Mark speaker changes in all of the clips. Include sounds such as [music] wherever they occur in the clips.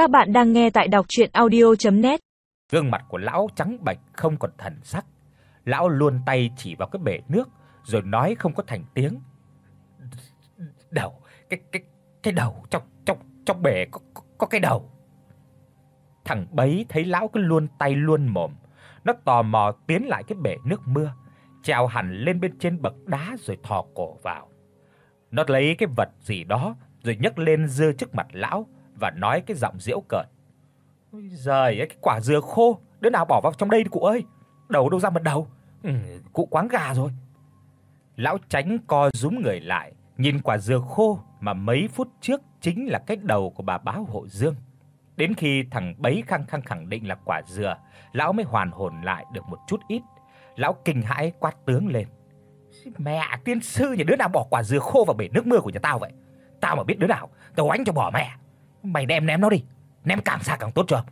Speaker 1: Các bạn đang nghe tại đọc audio net
Speaker 2: Gương mặt của lão trắng bệch không còn thần sắc. Lão luôn tay chỉ vào cái bể nước rồi nói không có thành tiếng. Đầu, cái cái cái đầu trong trong trong bể có có, có cái đầu. Thằng bấy thấy lão cứ luôn tay luôn mồm, nó tò mò tiến lại cái bể nước mưa, trèo hẳn lên bên trên bậc đá rồi thò cổ vào. Nó lấy cái vật gì đó rồi nhấc lên giơ trước mặt lão và nói cái giọng giễu cợt. Ôi giời ơi, cái quả dừa khô, đứa nào bỏ vào trong đây đi cụ ơi? Đầu đâu ra mật đầu? Ừ, cụ quáng gà rồi. Lão tránh co rúm người lại, nhìn quả dừa khô mà mấy phút trước chính là cái đầu của bà báo hộ Dương. Đến khi thằng bấy khăng khăng khẳng định là quả dừa, lão mới hoàn hồn lại được một chút ít. Lão kinh hãi quát tướng lên. Mẹ tiên sư nhà đứa nào bỏ quả dừa khô vào bể nước mưa của nhà tao vậy? Tao mà biết đứa nào, tao oánh cho bỏ mẹ. Mày đem ném nó đi, ném càng xa càng tốt cho.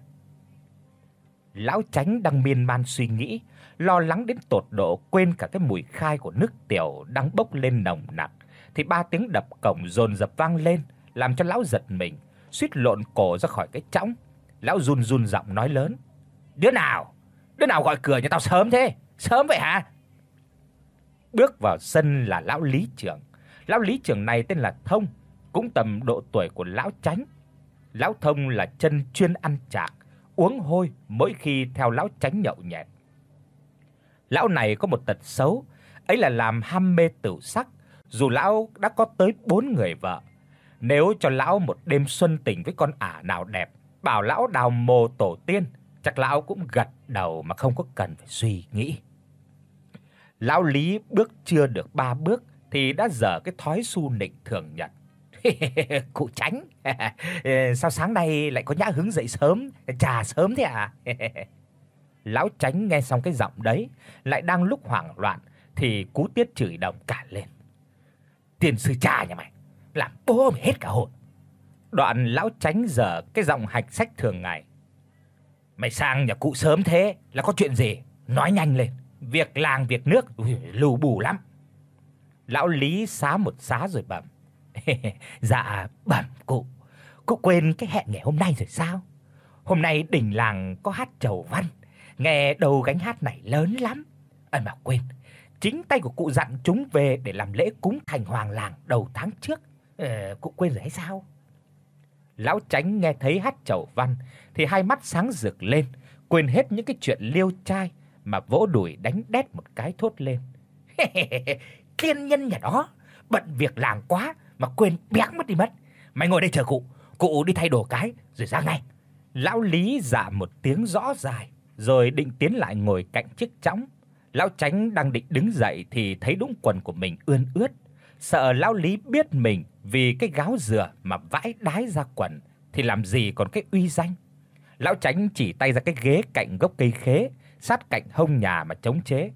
Speaker 2: Lão Tránh đang miên man suy nghĩ, lo lắng đến tột độ quên cả cái mùi khai của nước tiểu đang bốc lên nồng nặc thì ba tiếng đập cổng dồn dập vang lên, làm cho lão giật mình, suýt lộn cổ ra khỏi cái chõng. Lão run run giọng nói lớn: "Đứa nào? Đứa nào gọi cửa nhà tao sớm thế? Sớm vậy hả?" Bước vào sân là lão lý trưởng. Lão lý trưởng này tên là Thông, cũng tầm độ tuổi của lão Tránh. Lão Thông là chân chuyên ăn chạc, uống hôi mỗi khi theo lão Tránh nhậu nhẹt. Lão này có một tật xấu, ấy là làm ham mê tửu sắc, dù lão đã có tới 4 người vợ. Nếu cho lão một đêm xuân tình với con ả nào đẹp, bảo lão đào mồ tổ tiên, chắc lão cũng gật đầu mà không có cần phải suy nghĩ. Lão Lý bước chưa được 3 bước thì đã dở cái thói su nịnh thường nhật. [laughs] Cụ Tránh, [laughs] sao sáng nay lại có nhã hứng dậy sớm, trà sớm thế à? [laughs] Lão Tránh nghe xong cái giọng đấy, lại đang lúc hoảng loạn thì Cú Tiết chửi đồng cả lên. Tiền sư cha nhà mày, làm bố mày hết cả hồn. Đoạn lão Tránh dở cái giọng hạch sách thường ngày. Mày sang nhà cụ sớm thế là có chuyện gì? Nói nhanh lên, việc làng việc nước lù bù lắm. Lão Lý xá một xá rồi bẩm. [laughs] dạ bẩm cụ, cụ quên cái hẹn ngày hôm nay rồi sao? Hôm nay đình làng có hát chầu văn, nghe đầu gánh hát này lớn lắm. Ơi mà quên, chính tay của cụ dặn chúng về để làm lễ cúng thành hoàng làng đầu tháng trước. Ờ, cụ quên rồi hay sao? Lão Tránh nghe thấy hát chầu văn thì hai mắt sáng rực lên, quên hết những cái chuyện liêu trai mà vỗ đùi đánh đét một cái thốt lên. [laughs] Thiên nhân nhà đó, bận việc làng quá mà quên béng mất đi mất. Mày ngồi đây chờ cụ, cụ đi thay đồ cái rồi ra ngay. Lão Lý dạ một tiếng rõ dài, rồi định tiến lại ngồi cạnh chiếc chõng. Lão Tránh đang định đứng dậy thì thấy đũng quần của mình ươn ướt, sợ lão Lý biết mình vì cái gáo dừa mà vãi đái ra quần thì làm gì còn cái uy danh. Lão Tránh chỉ tay ra cái ghế cạnh gốc cây khế, sát cạnh hông nhà mà chống chế.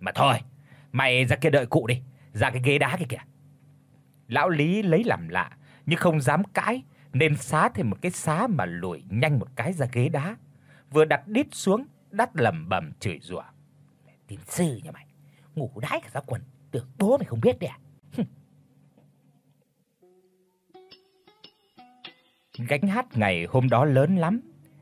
Speaker 2: Mà thôi, mày ra kia đợi cụ đi, ra cái ghế đá kia kìa. Lão Lý lấy làm lạ, nhưng không dám cãi, nên xá thêm một cái xá mà lùi nhanh một cái ra ghế đá. Vừa đặt đít xuống, đắt lẩm bẩm chửi rủa. Tin sư nhà mày, ngủ đái cả ra quần, tưởng bố mày không biết đấy à? Gánh hát ngày hôm đó lớn lắm,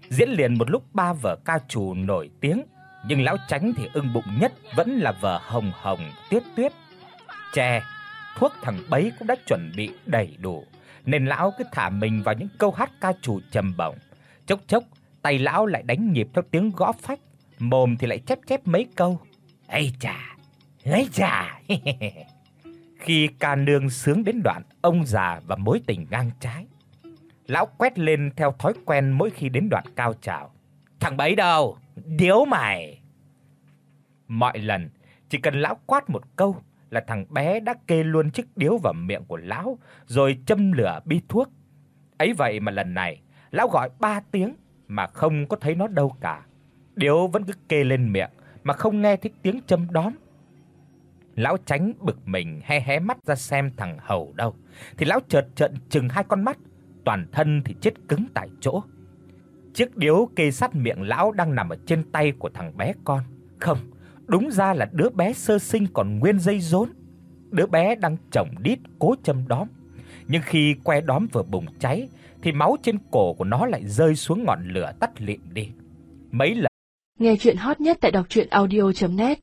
Speaker 2: diễn liền một lúc ba vở ca trù nổi tiếng, nhưng lão Tránh thì ưng bụng nhất vẫn là vở Hồng Hồng Tuyết Tuyết. Chè, thuốc thằng bấy cũng đã chuẩn bị đầy đủ, nên lão cứ thả mình vào những câu hát ca trù trầm bổng. Chốc chốc, tay lão lại đánh nhịp theo tiếng gõ phách, mồm thì lại chép chép mấy câu. Ây chà, ấy chà. [laughs] Khi ca nương sướng đến đoạn ông già và mối tình ngang trái, lão quét lên theo thói quen mỗi khi đến đoạn cao trào. Thằng bấy đâu? Điếu mày. Mọi lần chỉ cần lão quát một câu là thằng bé đã kê luôn chiếc điếu vào miệng của lão rồi châm lửa bi thuốc. Ấy vậy mà lần này, lão gọi 3 tiếng mà không có thấy nó đâu cả. Điếu vẫn cứ kê lên miệng mà không nghe thấy tiếng châm đóm. Lão tránh bực mình hé hé mắt ra xem thằng hầu đâu, thì lão chợt trợn trừng hai con mắt, toàn thân thì chết cứng tại chỗ. Chiếc điếu kê sát miệng lão đang nằm ở trên tay của thằng bé con. Không, đúng ra là đứa bé sơ sinh còn nguyên dây rốn. Đứa bé đang chồng đít, cố châm đóm. Nhưng khi que đóm vừa bùng cháy, thì máu trên cổ của nó lại rơi xuống ngọn lửa tắt lịm đi. Mấy lần
Speaker 3: Nghe truyện hot nhất tại đọc audio net